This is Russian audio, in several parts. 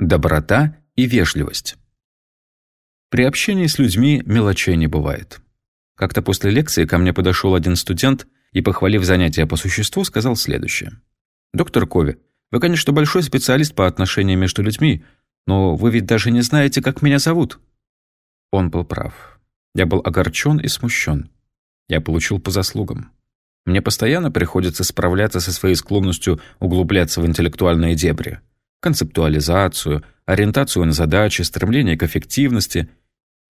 Доброта и вежливость. При общении с людьми мелочей не бывает. Как-то после лекции ко мне подошел один студент и, похвалив занятия по существу, сказал следующее. «Доктор Кови, вы, конечно, большой специалист по отношениям между людьми, но вы ведь даже не знаете, как меня зовут». Он был прав. Я был огорчен и смущен. Я получил по заслугам. Мне постоянно приходится справляться со своей склонностью углубляться в интеллектуальные дебри – концептуализацию, ориентацию на задачи, стремление к эффективности.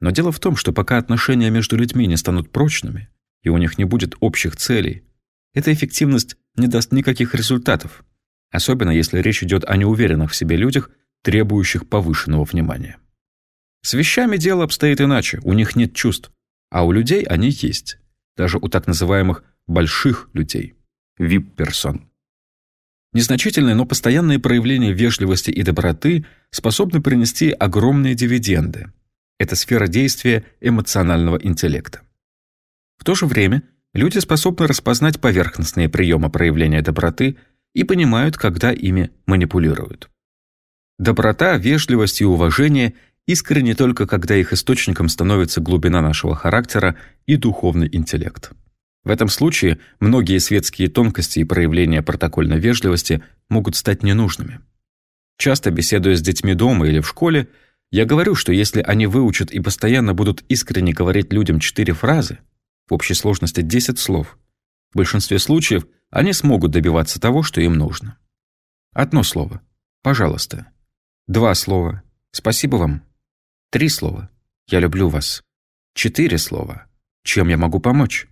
Но дело в том, что пока отношения между людьми не станут прочными, и у них не будет общих целей, эта эффективность не даст никаких результатов, особенно если речь идет о неуверенных в себе людях, требующих повышенного внимания. С вещами дело обстоит иначе, у них нет чувств, а у людей они есть, даже у так называемых «больших людей» – VIP-персон. Незначительные, но постоянные проявления вежливости и доброты способны принести огромные дивиденды. Это сфера действия эмоционального интеллекта. В то же время люди способны распознать поверхностные приемы проявления доброты и понимают, когда ими манипулируют. Доброта, вежливость и уважение искренне только когда их источником становится глубина нашего характера и духовный интеллект. В этом случае многие светские тонкости и проявления протокольной вежливости могут стать ненужными. Часто беседуя с детьми дома или в школе, я говорю, что если они выучат и постоянно будут искренне говорить людям четыре фразы, в общей сложности 10 слов, в большинстве случаев они смогут добиваться того, что им нужно. Одно слово «пожалуйста», два слова «спасибо вам», три слова «я люблю вас», четыре слова «чем я могу помочь».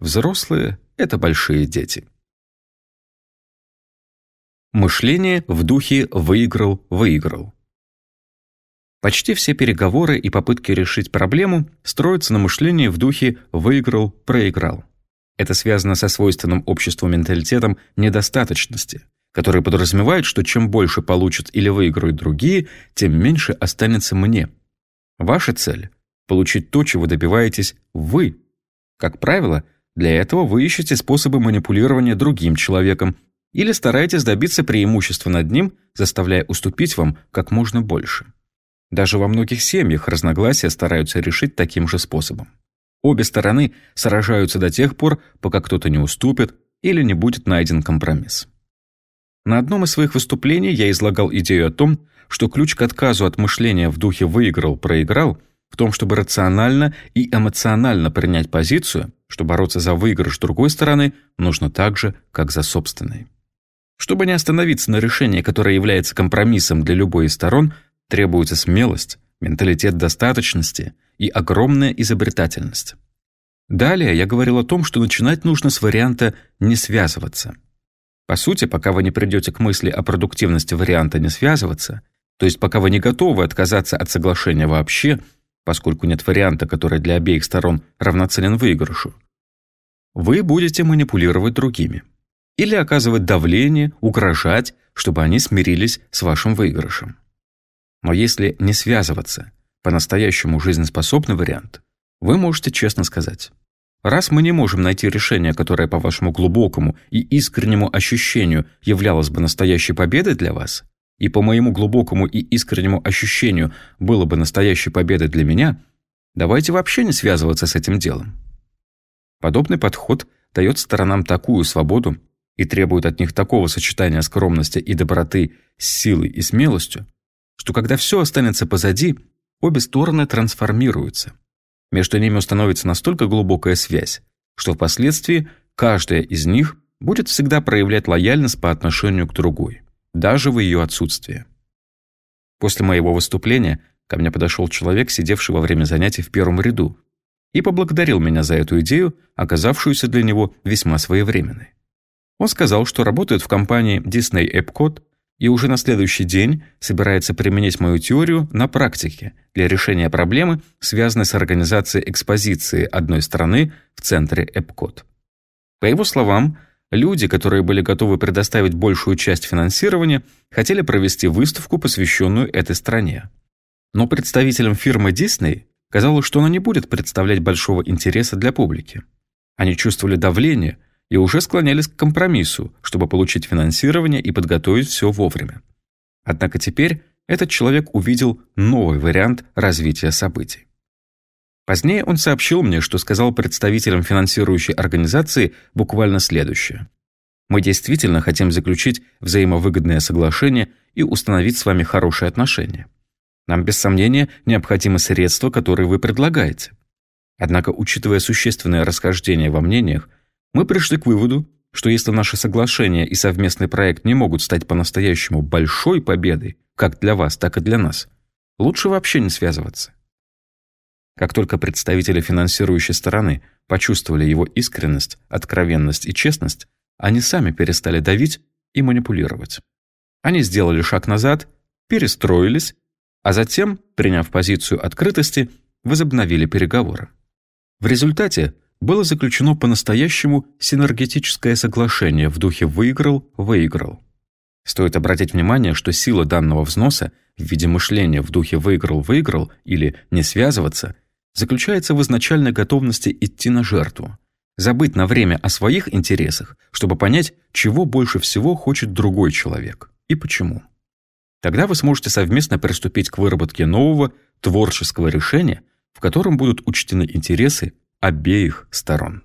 Взрослые — это большие дети. Мышление в духе «выиграл-выиграл». Почти все переговоры и попытки решить проблему строятся на мышлении в духе «выиграл-проиграл». Это связано со свойственным обществу менталитетом недостаточности, который подразумевает, что чем больше получат или выиграют другие, тем меньше останется мне. Ваша цель – получить то, чего добиваетесь вы. Как правило – для этого вы ищете способы манипулирования другим человеком или стараетесь добиться преимущества над ним, заставляя уступить вам как можно больше. Даже во многих семьях разногласия стараются решить таким же способом. Обе стороны сражаются до тех пор, пока кто-то не уступит или не будет найден компромисс. На одном из своих выступлений я излагал идею о том, что ключ к отказу от мышления в духе «выиграл-проиграл» в том, чтобы рационально и эмоционально принять позицию, что бороться за выигрыш другой стороны нужно так же, как за собственной. Чтобы не остановиться на решении, которое является компромиссом для любой из сторон, требуется смелость, менталитет достаточности и огромная изобретательность. Далее я говорил о том, что начинать нужно с варианта «не связываться». По сути, пока вы не придете к мысли о продуктивности варианта «не связываться», то есть пока вы не готовы отказаться от соглашения вообще – поскольку нет варианта, который для обеих сторон равноценен выигрышу, вы будете манипулировать другими. Или оказывать давление, угрожать, чтобы они смирились с вашим выигрышем. Но если не связываться, по-настоящему жизнеспособный вариант, вы можете честно сказать, раз мы не можем найти решение, которое по вашему глубокому и искреннему ощущению являлось бы настоящей победой для вас, и по моему глубокому и искреннему ощущению было бы настоящей победой для меня, давайте вообще не связываться с этим делом. Подобный подход дает сторонам такую свободу и требует от них такого сочетания скромности и доброты с силой и смелостью, что когда все останется позади, обе стороны трансформируются. Между ними установится настолько глубокая связь, что впоследствии каждая из них будет всегда проявлять лояльность по отношению к другой даже в ее отсутствие. После моего выступления ко мне подошел человек, сидевший во время занятий в первом ряду, и поблагодарил меня за эту идею, оказавшуюся для него весьма своевременной. Он сказал, что работает в компании Disney Epcot и уже на следующий день собирается применить мою теорию на практике для решения проблемы, связанной с организацией экспозиции одной страны в центре Epcot. По его словам, Люди, которые были готовы предоставить большую часть финансирования, хотели провести выставку, посвященную этой стране. Но представителям фирмы Disney казалось, что она не будет представлять большого интереса для публики. Они чувствовали давление и уже склонялись к компромиссу, чтобы получить финансирование и подготовить все вовремя. Однако теперь этот человек увидел новый вариант развития событий. Позднее он сообщил мне, что сказал представителям финансирующей организации буквально следующее. «Мы действительно хотим заключить взаимовыгодное соглашение и установить с вами хорошие отношения. Нам, без сомнения, необходимы средства, которые вы предлагаете. Однако, учитывая существенное расхождение во мнениях, мы пришли к выводу, что если наши соглашения и совместный проект не могут стать по-настоящему большой победой, как для вас, так и для нас, лучше вообще не связываться. Как только представители финансирующей стороны почувствовали его искренность, откровенность и честность, они сами перестали давить и манипулировать. Они сделали шаг назад, перестроились, а затем, приняв позицию открытости, возобновили переговоры. В результате было заключено по-настоящему синергетическое соглашение в духе «выиграл-выиграл». Стоит обратить внимание, что сила данного взноса в виде мышления в духе «выиграл-выиграл» или «не связываться» заключается в изначальной готовности идти на жертву, забыть на время о своих интересах, чтобы понять, чего больше всего хочет другой человек и почему. Тогда вы сможете совместно приступить к выработке нового творческого решения, в котором будут учтены интересы обеих сторон.